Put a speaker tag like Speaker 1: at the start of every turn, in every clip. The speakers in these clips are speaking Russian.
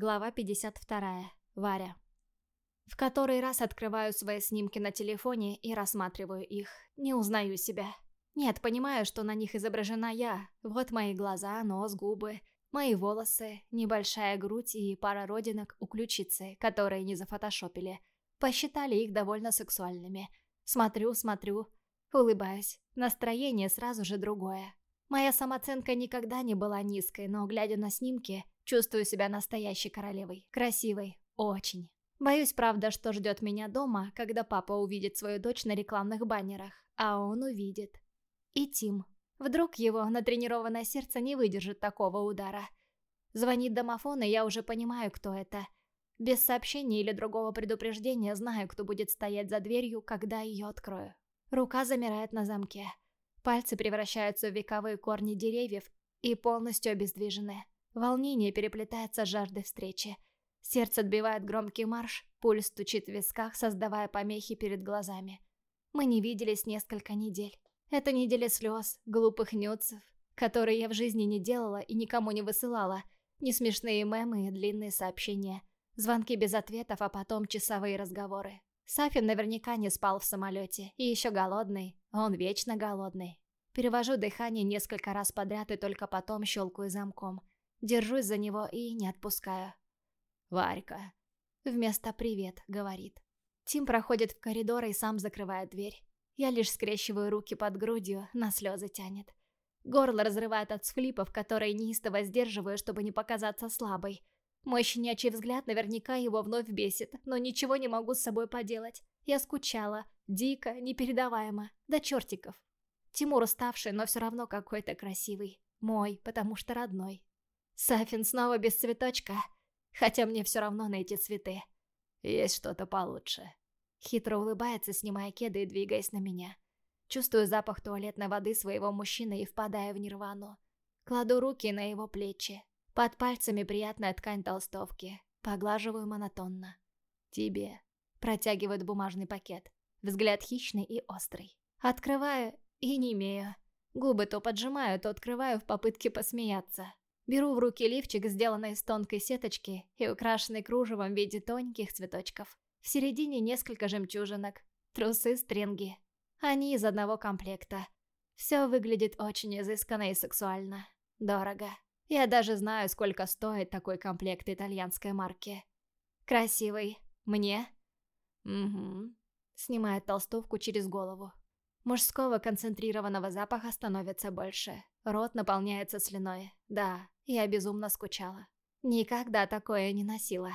Speaker 1: Глава 52. Варя. В который раз открываю свои снимки на телефоне и рассматриваю их. Не узнаю себя. Нет, понимаю, что на них изображена я. Вот мои глаза, нос, губы, мои волосы, небольшая грудь и пара родинок у ключицы, которые не зафотошопили. Посчитали их довольно сексуальными. Смотрю, смотрю, улыбаюсь. Настроение сразу же другое. Моя самооценка никогда не была низкой, но, глядя на снимки, чувствую себя настоящей королевой. Красивой. Очень. Боюсь, правда, что ждет меня дома, когда папа увидит свою дочь на рекламных баннерах. А он увидит. И Тим. Вдруг его натренированное сердце не выдержит такого удара. Звонит домофон, и я уже понимаю, кто это. Без сообщения или другого предупреждения знаю, кто будет стоять за дверью, когда ее открою. Рука замирает на замке. Пальцы превращаются в вековые корни деревьев и полностью обездвижены. Волнение переплетается с жаждой встречи. Сердце отбивает громкий марш, пульс стучит в висках, создавая помехи перед глазами. Мы не виделись несколько недель. Это неделя слез, глупых нюцев, которые я в жизни не делала и никому не высылала, не смешные мемы и длинные сообщения, звонки без ответов, а потом часовые разговоры. Сафин наверняка не спал в самолете, и еще голодный, он вечно голодный. Перевожу дыхание несколько раз подряд и только потом щелкаю замком. Держусь за него и не отпускаю. «Варька». Вместо «привет» говорит. Тим проходит в коридор и сам закрывает дверь. Я лишь скрещиваю руки под грудью, на слезы тянет. Горло разрывает от схлипов, которые неистово сдерживаю, чтобы не показаться слабой. Мой щенячий взгляд наверняка его вновь бесит, но ничего не могу с собой поделать. Я скучала, дико, непередаваемо, до чертиков. Тимур уставший, но все равно какой-то красивый. Мой, потому что родной. Сафин снова без цветочка, хотя мне все равно на эти цветы.
Speaker 2: Есть что-то получше.
Speaker 1: Хитро улыбается, снимая кеды и двигаясь на меня. Чувствую запах туалетной воды своего мужчины и впадаю в нирвану. Кладу руки на его плечи. Под пальцами приятная ткань толстовки. Поглаживаю монотонно.
Speaker 2: Тебе.
Speaker 1: Протягивает бумажный пакет. Взгляд хищный и острый. Открываю и не имею. Губы то поджимаю, то открываю в попытке посмеяться. Беру в руки лифчик, сделанный из тонкой сеточки и украшенный кружевом в виде тоненьких цветочков. В середине несколько жемчужинок, трусы, стринги. Они из одного комплекта. Все выглядит очень изысканно и сексуально. Дорого. Я даже знаю, сколько стоит такой комплект итальянской марки. Красивый. Мне?
Speaker 2: Угу.
Speaker 1: Снимает толстовку через голову. Мужского концентрированного запаха становится больше. Рот наполняется слюной. Да, я безумно скучала. Никогда такое не носила.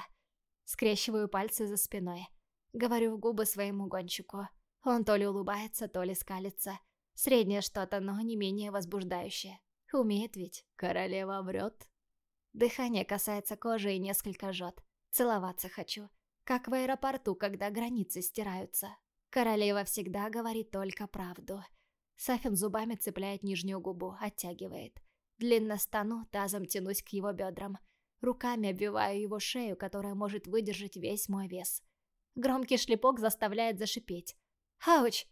Speaker 1: Скрещиваю пальцы за спиной. Говорю в губы своему гонщику. Он то ли улыбается, то ли скалится. Среднее что-то, но не менее возбуждающее. Умеет ведь.
Speaker 2: Королева врет.
Speaker 1: Дыхание касается кожи и несколько жжет. Целоваться хочу. Как в аэропорту, когда границы стираются. Королева всегда говорит только правду. Сафин зубами цепляет нижнюю губу, оттягивает. Длинно стану, тазом тянусь к его бедрам. Руками обвиваю его шею, которая может выдержать весь мой вес. Громкий шлепок заставляет зашипеть. «Ауч!»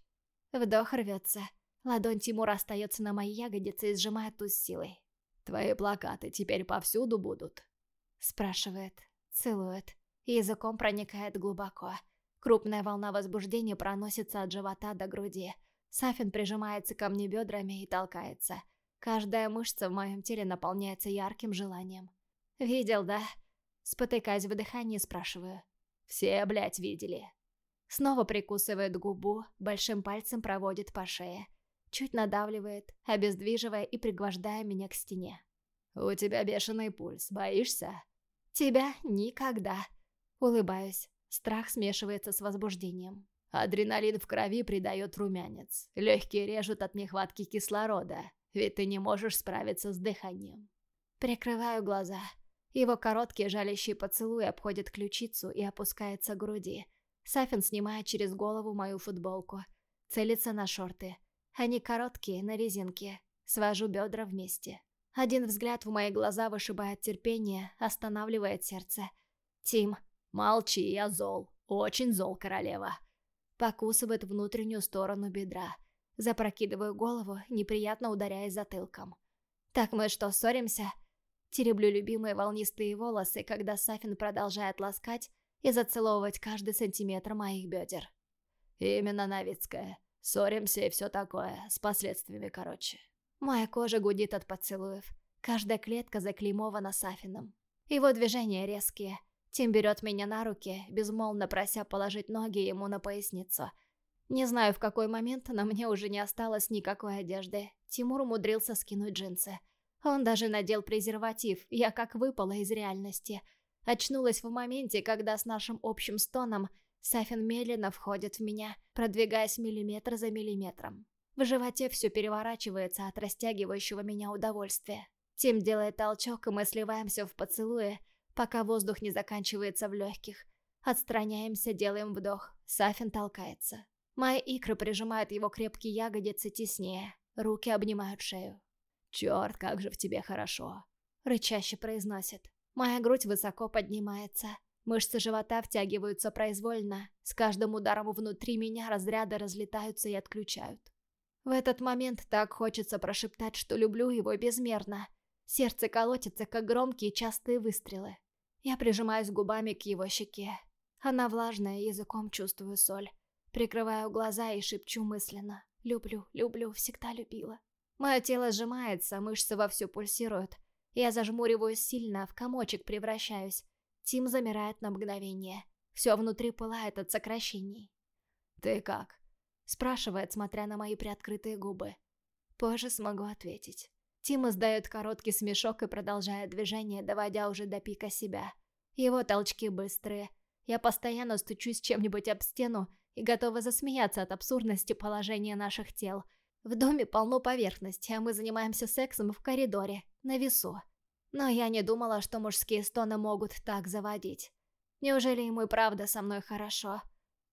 Speaker 1: Вдох рвется. Ладонь Тимура остается на моей ягодице и сжимает ту с силой.
Speaker 2: «Твои плакаты теперь повсюду будут?»
Speaker 1: Спрашивает, целует. Языком проникает глубоко. Крупная волна возбуждения проносится от живота до груди. Сафин прижимается ко мне бедрами и толкается. Каждая мышца в моем теле наполняется ярким желанием. «Видел, да?» Спотыкаясь в дыхании, спрашиваю.
Speaker 2: «Все, блядь, видели».
Speaker 1: Снова прикусывает губу, большим пальцем проводит по шее. Чуть надавливает, обездвиживая и пригвождая меня к стене.
Speaker 2: «У тебя бешеный пульс, боишься?»
Speaker 1: «Тебя никогда». Улыбаюсь. Страх смешивается с возбуждением.
Speaker 2: Адреналин в крови придает румянец. Легкие режут от нехватки кислорода, ведь ты не можешь справиться с дыханием.
Speaker 1: Прикрываю глаза. Его короткие жалящие поцелуи обходят ключицу и опускается к груди. Сафин снимает через голову мою футболку. Целится на шорты. Они короткие, на резинке. Свожу бедра вместе. Один взгляд в мои глаза вышибает терпение, останавливает сердце. «Тим!»
Speaker 2: «Молчи, я зол. Очень зол, королева!»
Speaker 1: Покусывает внутреннюю сторону бедра. Запрокидываю голову, неприятно ударяясь затылком. «Так мы что, ссоримся?» Тереблю любимые волнистые волосы, когда Сафин продолжает ласкать и зацеловывать каждый сантиметр моих бедер.
Speaker 2: Именно Новицкая. Ссоримся и все такое, с последствиями короче.
Speaker 1: Моя кожа гудит от поцелуев. Каждая клетка заклеймована Сафином. Его движения резкие. Тим берет меня на руки, безмолвно прося положить ноги ему на поясницу. Не знаю, в какой момент, но мне уже не осталось никакой одежды. Тимур умудрился скинуть джинсы. Он даже надел презерватив, я как выпала из реальности. Очнулась в моменте, когда с нашим общим стоном Сафин медленно входит в меня, продвигаясь миллиметр за миллиметром. В животе все переворачивается от растягивающего меня удовольствия. Тим делает толчок, и мы сливаемся в поцелуе, пока воздух не заканчивается в легких. Отстраняемся, делаем вдох. Сафин толкается. Мои икры прижимают его крепкие ягодицы теснее. Руки обнимают шею.
Speaker 2: «Черт, как же в тебе хорошо!»
Speaker 1: Рычаще произносит. Моя грудь высоко поднимается. Мышцы живота втягиваются произвольно. С каждым ударом внутри меня разряды разлетаются и отключают. В этот момент так хочется прошептать, что люблю его безмерно. Сердце колотится, как громкие частые выстрелы. Я прижимаюсь губами к его щеке. Она влажная, языком чувствую соль. Прикрываю глаза и шепчу мысленно. Люблю, люблю, всегда любила. Мое тело сжимается, мышцы вовсю пульсируют. Я зажмуриваюсь сильно, в комочек превращаюсь. Тим замирает на мгновение. Все внутри пылает от сокращений.
Speaker 2: «Ты как?»
Speaker 1: Спрашивает, смотря на мои приоткрытые губы. Позже смогу ответить. Тим издает короткий смешок и продолжает движение, доводя уже до пика себя. Его толчки быстрые. Я постоянно стучусь чем-нибудь об стену и готова засмеяться от абсурдности положения наших тел – в доме полно поверхности, а мы занимаемся сексом в коридоре, на весу. Но я не думала, что мужские стоны могут так заводить. Неужели ему и правда со мной хорошо?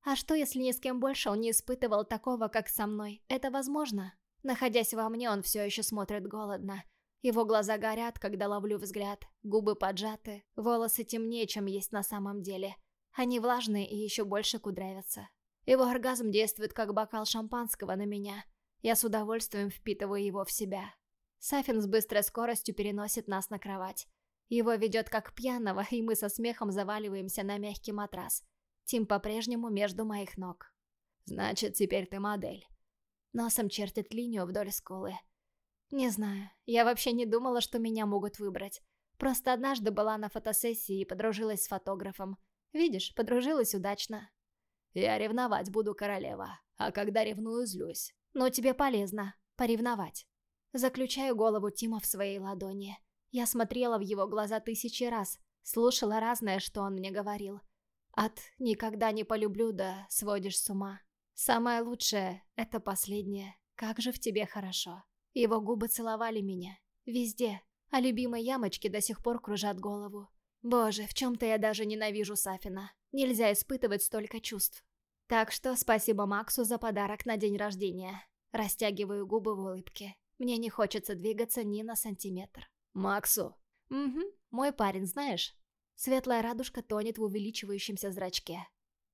Speaker 1: А что, если ни с кем больше он не испытывал такого, как со мной? Это возможно? Находясь во мне, он все еще смотрит голодно. Его глаза горят, когда ловлю взгляд, губы поджаты, волосы темнее, чем есть на самом деле. Они влажные и еще больше кудрявятся. Его оргазм действует как бокал шампанского на меня – я с удовольствием впитываю его в себя. Сафин с быстрой скоростью переносит нас на кровать. Его ведет как пьяного, и мы со смехом заваливаемся на мягкий матрас. Тим по-прежнему между моих ног.
Speaker 2: «Значит, теперь ты модель».
Speaker 1: Носом чертит линию вдоль скулы. Не знаю, я вообще не думала, что меня могут выбрать. Просто однажды была на фотосессии и подружилась с фотографом. Видишь, подружилась удачно.
Speaker 2: Я ревновать буду, королева, а когда ревную, злюсь
Speaker 1: но тебе полезно поревновать. Заключаю голову Тима в своей ладони. Я смотрела в его глаза тысячи раз, слушала разное, что он мне говорил. От «никогда не полюблю» до «сводишь с ума». Самое лучшее — это последнее. Как же в тебе хорошо. Его губы целовали меня. Везде. А любимые ямочки до сих пор кружат голову. Боже, в чем-то я даже ненавижу Сафина. Нельзя испытывать столько чувств. Так что спасибо Максу за подарок на день рождения. Растягиваю губы в улыбке. Мне не хочется двигаться ни на сантиметр.
Speaker 2: Максу?
Speaker 1: Угу, мой парень, знаешь? Светлая радужка тонет в увеличивающемся зрачке.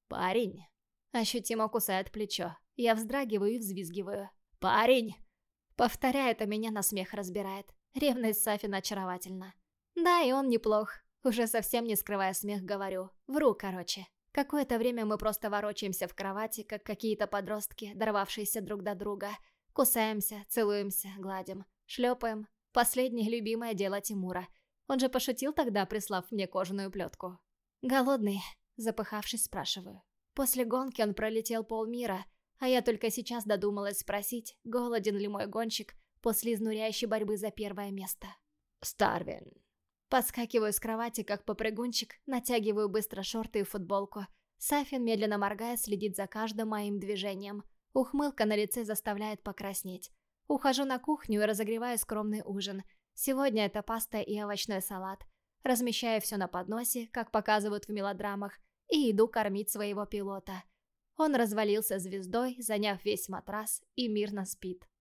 Speaker 2: Парень?
Speaker 1: Ощутимо кусает плечо. Я вздрагиваю и взвизгиваю.
Speaker 2: Парень?
Speaker 1: Повторяет, а меня на смех разбирает. Ревность Сафина очаровательна. Да, и он неплох. Уже совсем не скрывая смех, говорю. Вру, короче. Какое-то время мы просто ворочаемся в кровати, как какие-то подростки, дорвавшиеся друг до друга. Кусаемся, целуемся, гладим, шлепаем. Последнее любимое дело Тимура. Он же пошутил тогда, прислав мне кожаную плетку. «Голодный?» – запыхавшись, спрашиваю. После гонки он пролетел полмира, а я только сейчас додумалась спросить, голоден ли мой гонщик после изнуряющей борьбы за первое место.
Speaker 2: «Старвин»,
Speaker 1: Подскакиваю с кровати, как попрыгунчик, натягиваю быстро шорты и футболку. Сафин, медленно моргая, следит за каждым моим движением. Ухмылка на лице заставляет покраснеть. Ухожу на кухню и разогреваю скромный ужин. Сегодня это паста и овощной салат. Размещаю все на подносе, как показывают в мелодрамах, и иду кормить своего пилота. Он развалился звездой, заняв весь матрас, и мирно спит.